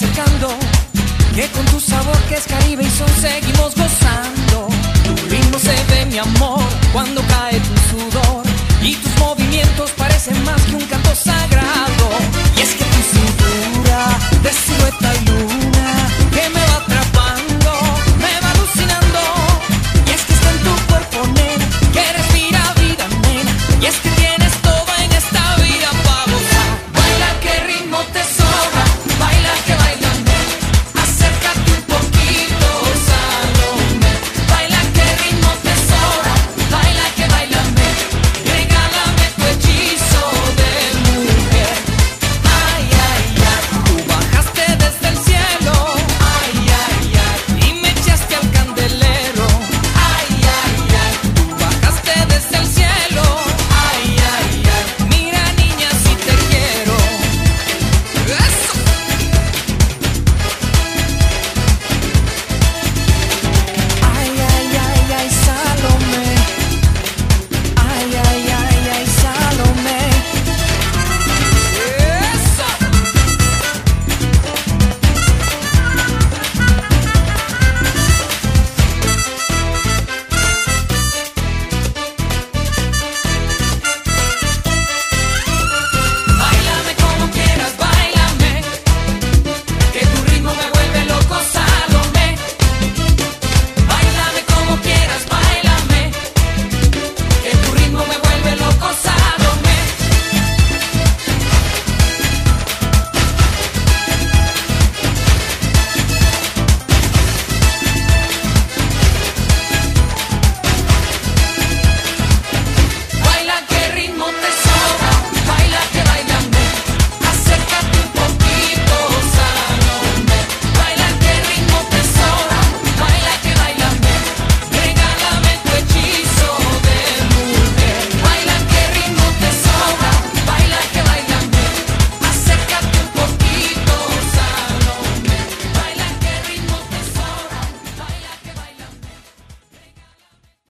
acercando, que con tu sabor que es Caribe y son seguimos gozando. Tu ritmo se ve, mi amor, cuando cae tu sudor y tus movimientos parecen más que un canto sagrado.